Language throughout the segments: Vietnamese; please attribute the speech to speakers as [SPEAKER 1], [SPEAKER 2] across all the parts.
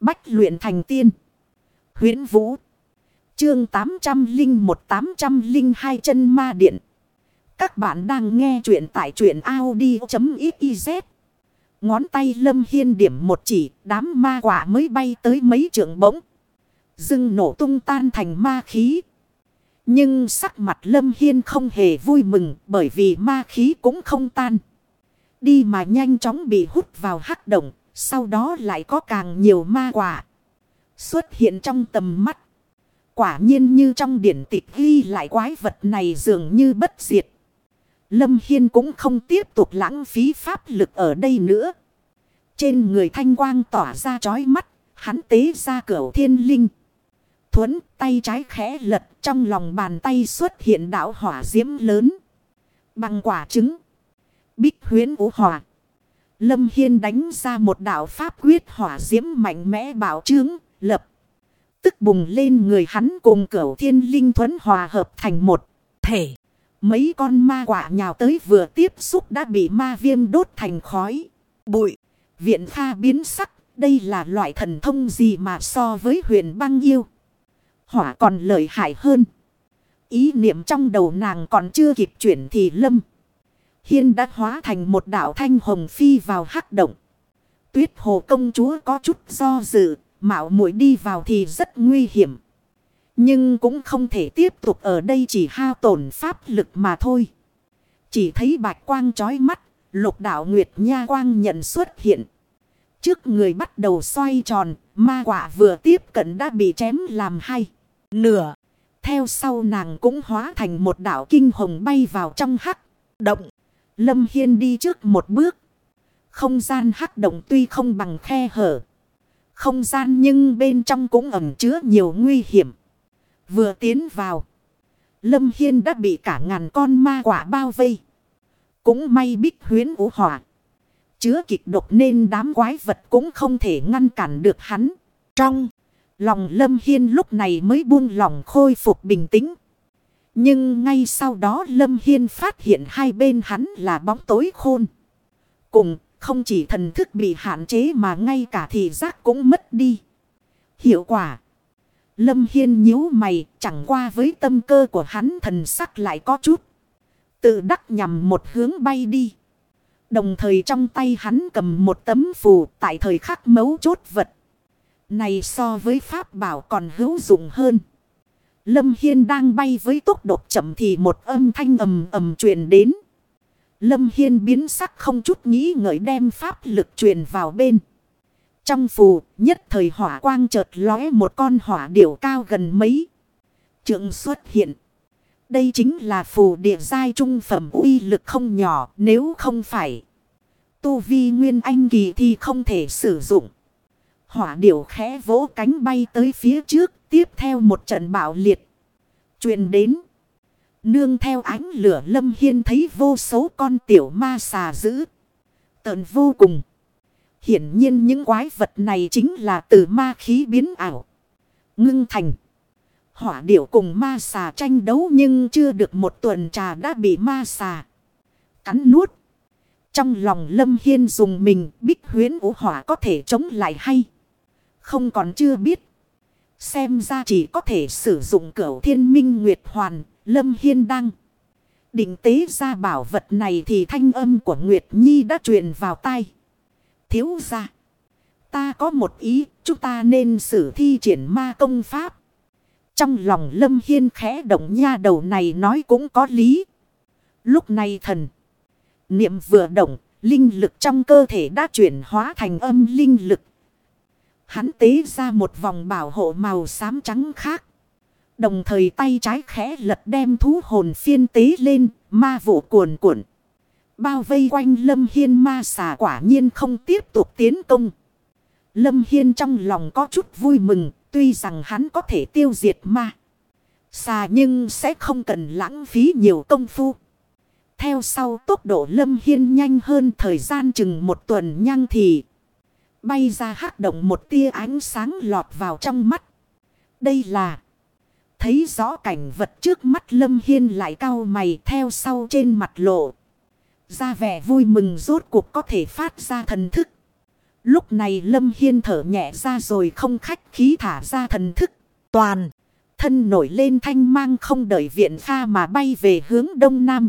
[SPEAKER 1] Bách luyện thành tiên. huyễn Vũ. Chương 801-802 chân ma điện. Các bạn đang nghe truyện tại truyện Audi.xyz. Ngón tay lâm hiên điểm một chỉ, đám ma quả mới bay tới mấy trường bỗng. Dưng nổ tung tan thành ma khí. Nhưng sắc mặt lâm hiên không hề vui mừng bởi vì ma khí cũng không tan. Đi mà nhanh chóng bị hút vào hắc động, sau đó lại có càng nhiều ma quả. Xuất hiện trong tầm mắt. Quả nhiên như trong điển tịch ghi lại quái vật này dường như bất diệt. Lâm Hiên cũng không tiếp tục lãng phí pháp lực ở đây nữa. Trên người thanh quang tỏa ra chói mắt, hắn tế ra cửa thiên linh. Thuấn tay trái khẽ lật trong lòng bàn tay xuất hiện đạo hỏa diễm lớn. Bằng quả trứng. Bích huyến ủ hỏa. Lâm Hiên đánh ra một đạo pháp quyết hỏa diễm mạnh mẽ bảo trướng, lập. Tức bùng lên người hắn cùng cửu thiên linh thuẫn hòa hợp thành một thể. Mấy con ma quả nhào tới vừa tiếp xúc đã bị ma viêm đốt thành khói. Bụi. Viện pha biến sắc. Đây là loại thần thông gì mà so với huyền băng yêu. Hỏa còn lợi hại hơn. Ý niệm trong đầu nàng còn chưa kịp chuyển thì lâm. Hiên đã hóa thành một đạo thanh hồng phi vào hắc động. Tuyết hồ công chúa có chút do dự, mạo muội đi vào thì rất nguy hiểm. Nhưng cũng không thể tiếp tục ở đây chỉ hao tổn pháp lực mà thôi. Chỉ thấy bạch quang chói mắt, lục đạo nguyệt nha quang nhận xuất hiện. Trước người bắt đầu xoay tròn, ma quả vừa tiếp cận đã bị chém làm hai. Nửa, theo sau nàng cũng hóa thành một đạo kinh hồng bay vào trong hắc, động. Lâm Hiên đi trước một bước. Không gian hắc động tuy không bằng khe hở. Không gian nhưng bên trong cũng ẩm chứa nhiều nguy hiểm. Vừa tiến vào. Lâm Hiên đã bị cả ngàn con ma quả bao vây. Cũng may bích huyến ủ hỏa. Chứa kịch độc nên đám quái vật cũng không thể ngăn cản được hắn. Trong lòng Lâm Hiên lúc này mới buông lòng khôi phục bình tĩnh. Nhưng ngay sau đó Lâm Hiên phát hiện hai bên hắn là bóng tối khôn. Cùng, không chỉ thần thức bị hạn chế mà ngay cả thị giác cũng mất đi. Hiệu quả. Lâm Hiên nhíu mày, chẳng qua với tâm cơ của hắn thần sắc lại có chút. Tự đắc nhằm một hướng bay đi. Đồng thời trong tay hắn cầm một tấm phù, tại thời khắc mấu chốt vật. Này so với pháp bảo còn hữu dụng hơn. Lâm Hiên đang bay với tốc độ chậm thì một âm thanh ầm ầm truyền đến. Lâm Hiên biến sắc không chút nghĩ ngợi đem pháp lực truyền vào bên. Trong phù, nhất thời hỏa quang chợt lóe một con hỏa điểu cao gần mấy. Trượng xuất hiện. Đây chính là phù địa giai trung phẩm uy lực không nhỏ, nếu không phải. Tu vi nguyên anh kỳ thì không thể sử dụng. Hỏa điểu khẽ vỗ cánh bay tới phía trước tiếp theo một trận bạo liệt. truyền đến. Nương theo ánh lửa lâm hiên thấy vô số con tiểu ma xà dữ. Tợn vô cùng. Hiển nhiên những quái vật này chính là từ ma khí biến ảo. Ngưng thành. Hỏa điểu cùng ma xà tranh đấu nhưng chưa được một tuần trà đã bị ma xà. Cắn nuốt. Trong lòng lâm hiên dùng mình, bích huyến vũ hỏa có thể chống lại hay. Không còn chưa biết. Xem ra chỉ có thể sử dụng cửu thiên minh nguyệt hoàn. Lâm Hiên đăng. Định tế ra bảo vật này thì thanh âm của Nguyệt Nhi đã truyền vào tai. Thiếu ra. Ta có một ý, chúng ta nên xử thi triển ma công pháp. Trong lòng Lâm Hiên khẽ động nha đầu này nói cũng có lý. Lúc này thần. Niệm vừa động, linh lực trong cơ thể đã chuyển hóa thành âm linh lực. Hắn tế ra một vòng bảo hộ màu xám trắng khác. Đồng thời tay trái khẽ lật đem thú hồn phiên tế lên, ma vụ cuồn cuộn. Bao vây quanh Lâm Hiên ma xà quả nhiên không tiếp tục tiến công. Lâm Hiên trong lòng có chút vui mừng, tuy rằng hắn có thể tiêu diệt ma. Xà nhưng sẽ không cần lãng phí nhiều công phu. Theo sau tốc độ Lâm Hiên nhanh hơn thời gian chừng một tuần nhăng thì. Bay ra hắc động một tia ánh sáng lọt vào trong mắt. Đây là... Thấy rõ cảnh vật trước mắt Lâm Hiên lại cao mày theo sau trên mặt lộ. Ra vẻ vui mừng rốt cuộc có thể phát ra thần thức. Lúc này Lâm Hiên thở nhẹ ra rồi không khách khí thả ra thần thức. Toàn. Thân nổi lên thanh mang không đợi viện pha mà bay về hướng đông nam.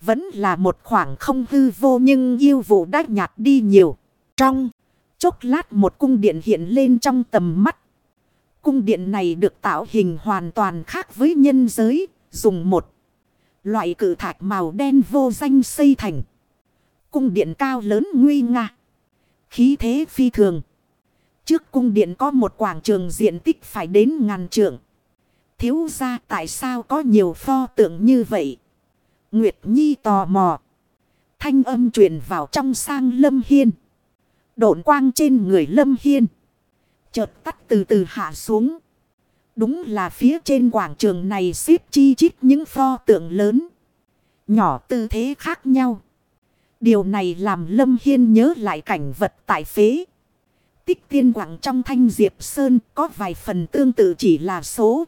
[SPEAKER 1] Vẫn là một khoảng không hư vô nhưng yêu vụ đã nhạt đi nhiều. Trong chốc lát một cung điện hiện lên trong tầm mắt. Cung điện này được tạo hình hoàn toàn khác với nhân giới. Dùng một loại cử thạch màu đen vô danh xây thành. Cung điện cao lớn nguy nga. Khí thế phi thường. Trước cung điện có một quảng trường diện tích phải đến ngàn trượng. Thiếu ra tại sao có nhiều pho tượng như vậy? Nguyệt Nhi tò mò. Thanh âm truyền vào trong sang Lâm Hiên. Độn quang trên người Lâm Hiên. Chợt tắt từ từ hạ xuống. Đúng là phía trên quảng trường này xếp chi chít những pho tượng lớn. Nhỏ tư thế khác nhau. Điều này làm Lâm Hiên nhớ lại cảnh vật tại phế. Tích tiên quảng trong thanh diệp sơn có vài phần tương tự chỉ là số.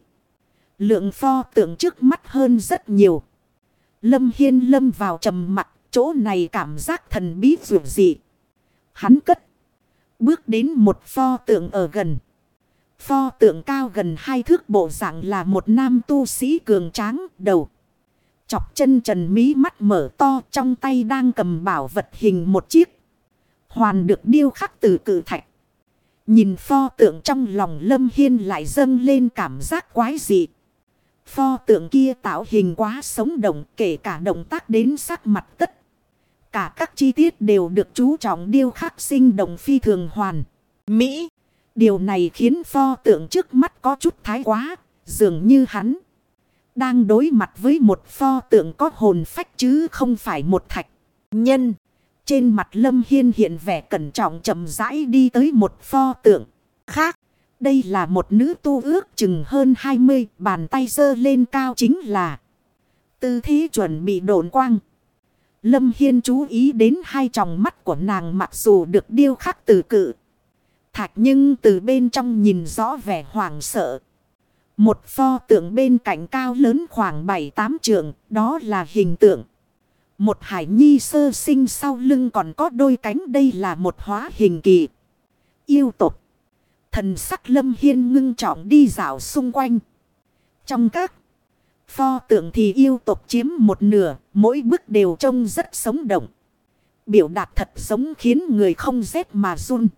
[SPEAKER 1] Lượng pho tượng trước mắt hơn rất nhiều. Lâm Hiên lâm vào trầm mặt, chỗ này cảm giác thần bí dù dị. Hắn cất. Bước đến một pho tượng ở gần. Pho tượng cao gần hai thước bộ dạng là một nam tu sĩ cường tráng, đầu. Chọc chân trần mí mắt mở to, trong tay đang cầm bảo vật hình một chiếc. Hoàn được điêu khắc từ cử thạch. Nhìn pho tượng trong lòng lâm hiên lại dâng lên cảm giác quái dị. Pho tượng kia tạo hình quá sống động, kể cả động tác đến sắc mặt tất. Cả các chi tiết đều được chú trọng điêu khắc sinh động phi thường hoàn. Mỹ. Điều này khiến pho tượng trước mắt có chút thái quá. Dường như hắn. Đang đối mặt với một pho tượng có hồn phách chứ không phải một thạch. Nhân. Trên mặt Lâm Hiên hiện vẻ cẩn trọng chậm rãi đi tới một pho tượng khác. Đây là một nữ tu ước chừng hơn 20 bàn tay dơ lên cao chính là tư thế chuẩn bị đồn quang. Lâm Hiên chú ý đến hai tròng mắt của nàng mặc dù được điêu khắc từ cự. Thạch nhưng từ bên trong nhìn rõ vẻ hoảng sợ. Một pho tượng bên cạnh cao lớn khoảng 7-8 trượng, đó là hình tượng. Một hải nhi sơ sinh sau lưng còn có đôi cánh đây là một hóa hình kỳ. Yêu tục. Thần sắc lâm hiên ngưng trọng đi dạo xung quanh. Trong các pho tượng thì yêu tộc chiếm một nửa, mỗi bước đều trông rất sống động. Biểu đạt thật giống khiến người không rét mà run.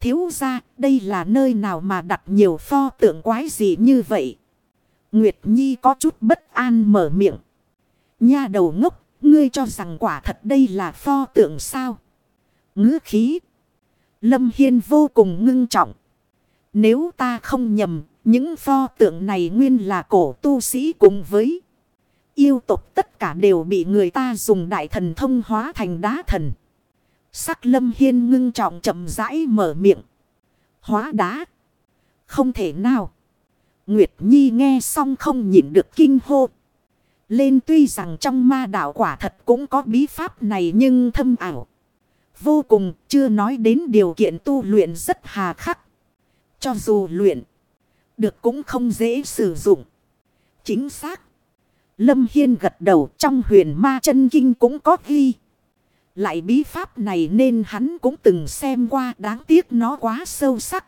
[SPEAKER 1] Thiếu ra đây là nơi nào mà đặt nhiều pho tượng quái gì như vậy. Nguyệt Nhi có chút bất an mở miệng. Nha đầu ngốc, ngươi cho rằng quả thật đây là pho tượng sao. Ngữ khí. Lâm Hiên vô cùng ngưng trọng. Nếu ta không nhầm, những pho tượng này nguyên là cổ tu sĩ cùng với yêu tục tất cả đều bị người ta dùng đại thần thông hóa thành đá thần. Sắc lâm hiên ngưng trọng chậm rãi mở miệng. Hóa đá. Không thể nào. Nguyệt Nhi nghe xong không nhịn được kinh hô. Lên tuy rằng trong ma đạo quả thật cũng có bí pháp này nhưng thâm ảo. Vô cùng, chưa nói đến điều kiện tu luyện rất hà khắc. Cho dù luyện. Được cũng không dễ sử dụng. Chính xác. Lâm Hiên gật đầu trong huyền ma chân kinh cũng có ghi. Lại bí pháp này nên hắn cũng từng xem qua đáng tiếc nó quá sâu sắc.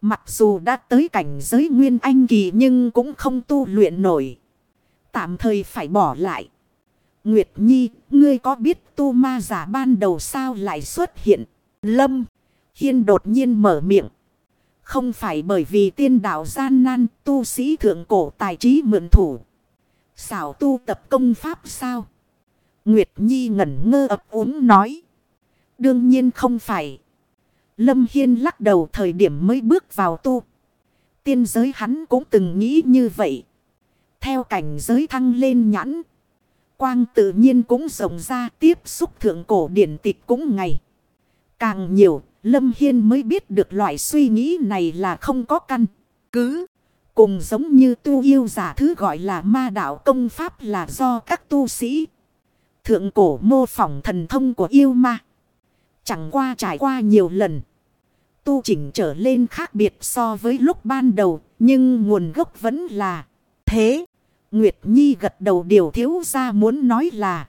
[SPEAKER 1] Mặc dù đã tới cảnh giới nguyên anh kỳ nhưng cũng không tu luyện nổi. Tạm thời phải bỏ lại. Nguyệt Nhi, ngươi có biết tu ma giả ban đầu sao lại xuất hiện? Lâm, Hiên đột nhiên mở miệng. Không phải bởi vì tiên đạo gian nan tu sĩ thượng cổ tài trí mượn thủ. Xảo tu tập công pháp sao? Nguyệt Nhi ngẩn ngơ ấp úng nói. Đương nhiên không phải. Lâm Hiên lắc đầu thời điểm mới bước vào tu. Tiên giới hắn cũng từng nghĩ như vậy. Theo cảnh giới thăng lên nhãn. Quang tự nhiên cũng rộng ra tiếp xúc thượng cổ điển tịch cũng ngày. Càng nhiều, Lâm Hiên mới biết được loại suy nghĩ này là không có căn. Cứ cùng giống như tu yêu giả thứ gọi là ma đạo công pháp là do các tu sĩ Thượng cổ mô phỏng thần thông của yêu ma. Chẳng qua trải qua nhiều lần. Tu chỉnh trở lên khác biệt so với lúc ban đầu. Nhưng nguồn gốc vẫn là thế. Nguyệt Nhi gật đầu, điều thiếu ra muốn nói là.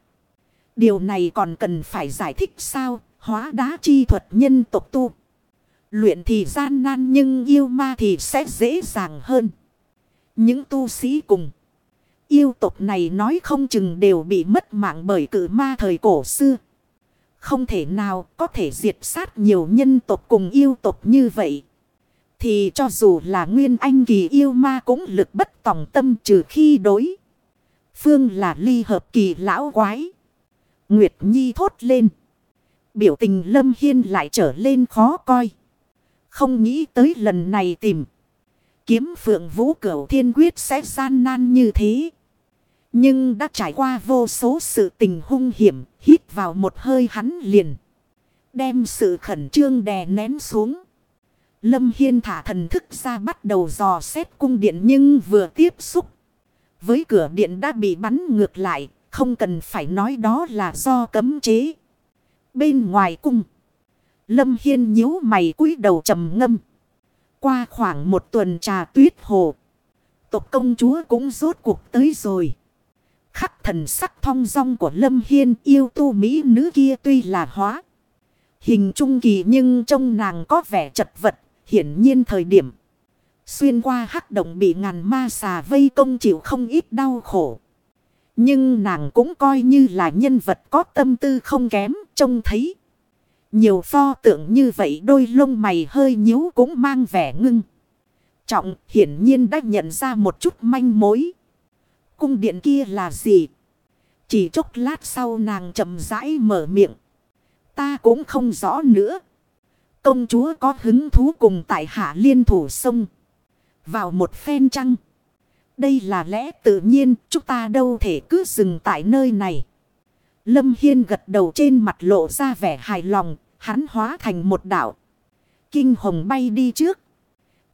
[SPEAKER 1] Điều này còn cần phải giải thích sao? Hóa đá chi thuật nhân tộc tu. Luyện thì gian nan nhưng yêu ma thì sẽ dễ dàng hơn. Những tu sĩ cùng. Yêu tộc này nói không chừng đều bị mất mạng bởi cử ma thời cổ xưa. Không thể nào có thể diệt sát nhiều nhân tộc cùng yêu tộc như vậy. Thì cho dù là nguyên anh kỳ yêu ma cũng lực bất tòng tâm trừ khi đối. Phương là ly hợp kỳ lão quái. Nguyệt Nhi thốt lên. Biểu tình Lâm Hiên lại trở lên khó coi. Không nghĩ tới lần này tìm. Kiếm phượng vũ cửu thiên quyết sẽ gian nan như thế. Nhưng đã trải qua vô số sự tình hung hiểm. Hít vào một hơi hắn liền. Đem sự khẩn trương đè nén xuống. Lâm Hiên thả thần thức ra bắt đầu dò xét cung điện nhưng vừa tiếp xúc. Với cửa điện đã bị bắn ngược lại, không cần phải nói đó là do cấm chế. Bên ngoài cung, Lâm Hiên nhíu mày cúi đầu trầm ngâm. Qua khoảng một tuần trà tuyết hồ, tộc công chúa cũng rốt cuộc tới rồi. Khắc thần sắc thong dong của Lâm Hiên yêu tu mỹ nữ kia tuy là hóa. Hình trung kỳ nhưng trông nàng có vẻ chật vật, hiển nhiên thời điểm. Xuyên qua hắc động bị ngàn ma xà vây công chịu không ít đau khổ. Nhưng nàng cũng coi như là nhân vật có tâm tư không kém, trông thấy. Nhiều pho tượng như vậy đôi lông mày hơi nhíu cũng mang vẻ ngưng. Trọng hiển nhiên đã nhận ra một chút manh mối. Cung điện kia là gì? Chỉ chốc lát sau nàng chậm rãi mở miệng. Ta cũng không rõ nữa. Công chúa có hứng thú cùng tại hạ liên thủ sông. Vào một phen trăng. Đây là lẽ tự nhiên, chúng ta đâu thể cứ dừng tại nơi này. Lâm Hiên gật đầu trên mặt lộ ra vẻ hài lòng, hắn hóa thành một đảo. Kinh hồng bay đi trước.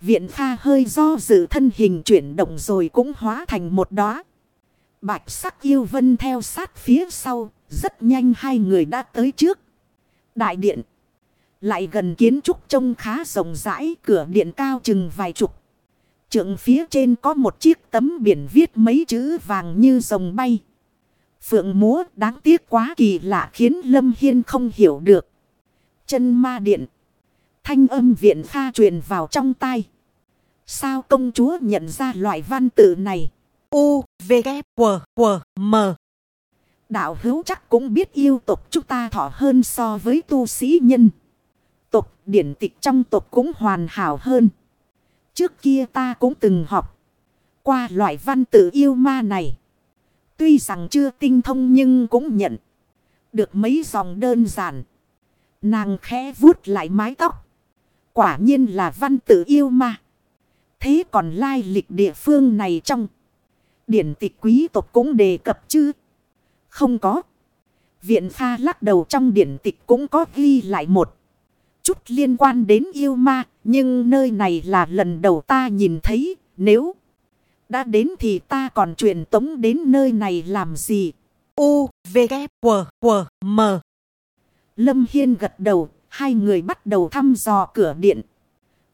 [SPEAKER 1] Viện pha hơi do dự thân hình chuyển động rồi cũng hóa thành một đóa. Bạch sắc yêu vân theo sát phía sau, rất nhanh hai người đã tới trước. Đại điện. Lại gần kiến trúc trông khá rộng rãi, cửa điện cao chừng vài chục. Trượng phía trên có một chiếc tấm biển viết mấy chữ vàng như rồng bay. Phượng múa đáng tiếc quá kỳ lạ khiến Lâm Hiên không hiểu được. Chân ma điện. Thanh âm viện pha truyền vào trong tay. Sao công chúa nhận ra loại văn tự này? U, V, K, W, W, M. Đạo hữu chắc cũng biết yêu tục chúng ta thọ hơn so với tu sĩ nhân. Tục điển tịch trong tục cũng hoàn hảo hơn. Trước kia ta cũng từng học. Qua loại văn tự yêu ma này. Tuy rằng chưa tinh thông nhưng cũng nhận. Được mấy dòng đơn giản. Nàng khẽ vuốt lại mái tóc. Quả nhiên là văn tự yêu ma. Thế còn lai lịch địa phương này trong. Điển tịch quý tộc cũng đề cập chứ. Không có. Viện pha lắc đầu trong điển tịch cũng có ghi lại một chút liên quan đến yêu ma, nhưng nơi này là lần đầu ta nhìn thấy, nếu đã đến thì ta còn truyền tống đến nơi này làm gì? U, V, K, W, W, M. Lâm Hiên gật đầu, hai người bắt đầu thăm dò cửa điện.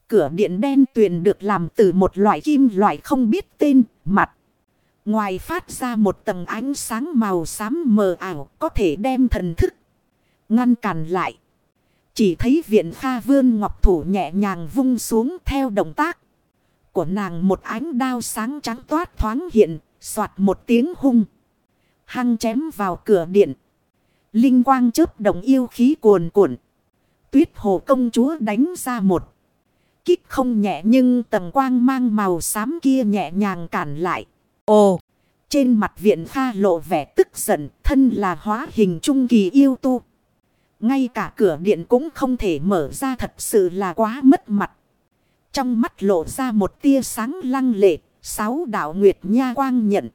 [SPEAKER 1] Cửa điện đen tuyền được làm từ một loại kim loại không biết tên, mặt. Ngoài phát ra một tầng ánh sáng màu xám mờ ảo có thể đem thần thức ngăn cản lại. Chỉ thấy viện pha vương ngọc thủ nhẹ nhàng vung xuống theo động tác. Của nàng một ánh đao sáng trắng toát thoáng hiện, soạt một tiếng hung. Hăng chém vào cửa điện. Linh quang chớp đồng yêu khí cuồn cuộn. Tuyết hồ công chúa đánh ra một. Kích không nhẹ nhưng tầng quang mang màu xám kia nhẹ nhàng cản lại. Ồ! Trên mặt viện pha lộ vẻ tức giận, thân là hóa hình trung kỳ yêu tu. Ngay cả cửa điện cũng không thể mở ra thật sự là quá mất mặt. Trong mắt lộ ra một tia sáng lăng lệ, sáu đạo nguyệt nha quang nhận.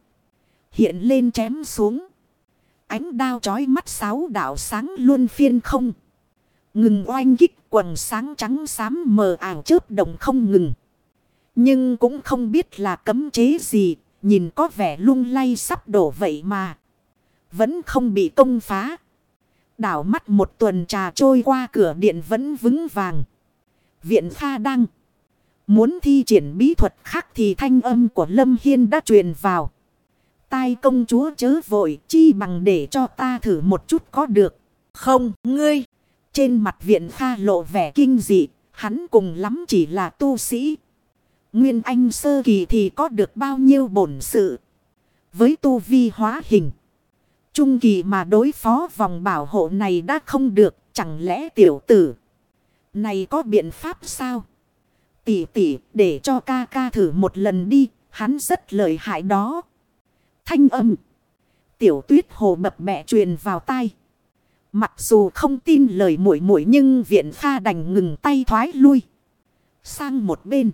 [SPEAKER 1] Hiện lên chém xuống. Ánh đao chói mắt sáu đạo sáng luôn phiên không. Ngừng oanh kích quần sáng trắng xám mờ ảo chớp động không ngừng. Nhưng cũng không biết là cấm chế gì, nhìn có vẻ lung lay sắp đổ vậy mà. Vẫn không bị công phá. Đảo mắt một tuần trà trôi qua cửa điện vẫn vững vàng. Viện pha đăng. Muốn thi triển bí thuật khác thì thanh âm của Lâm Hiên đã truyền vào. Tai công chúa chớ vội chi bằng để cho ta thử một chút có được. Không, ngươi. Trên mặt viện pha lộ vẻ kinh dị, hắn cùng lắm chỉ là tu sĩ. Nguyên Anh sơ kỳ thì có được bao nhiêu bổn sự. Với tu vi hóa hình. Trung kỳ mà đối phó vòng bảo hộ này đã không được. Chẳng lẽ tiểu tử này có biện pháp sao? Tỷ tỷ để cho ca ca thử một lần đi. Hắn rất lợi hại đó. Thanh âm. Tiểu tuyết hồ bập mẹ truyền vào tai. Mặc dù không tin lời muội muội nhưng viện pha đành ngừng tay thoái lui. Sang một bên.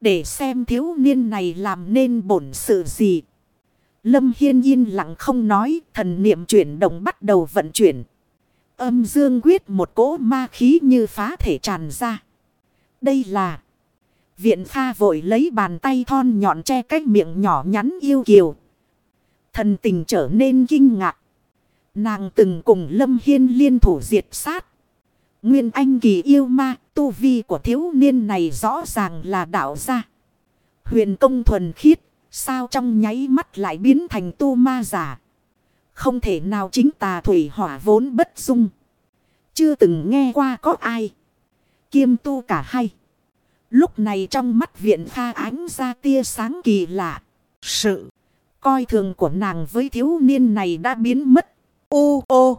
[SPEAKER 1] Để xem thiếu niên này làm nên bổn sự gì. Lâm Hiên yên lặng không nói. Thần niệm chuyển động bắt đầu vận chuyển. Âm dương quyết một cỗ ma khí như phá thể tràn ra. Đây là. Viện pha vội lấy bàn tay thon nhọn che cái miệng nhỏ nhắn yêu kiều. Thần tình trở nên kinh ngạc. Nàng từng cùng Lâm Hiên liên thủ diệt sát. Nguyên Anh kỳ yêu ma, tu vi của thiếu niên này rõ ràng là đạo gia. Huyền công thuần khiết, sao trong nháy mắt lại biến thành tu ma giả. Không thể nào chính tà thủy hỏa vốn bất dung. Chưa từng nghe qua có ai. Kiêm tu cả hai. Lúc này trong mắt viện pha ánh ra tia sáng kỳ lạ. Sự coi thường của nàng với thiếu niên này đã biến mất. Ô ô.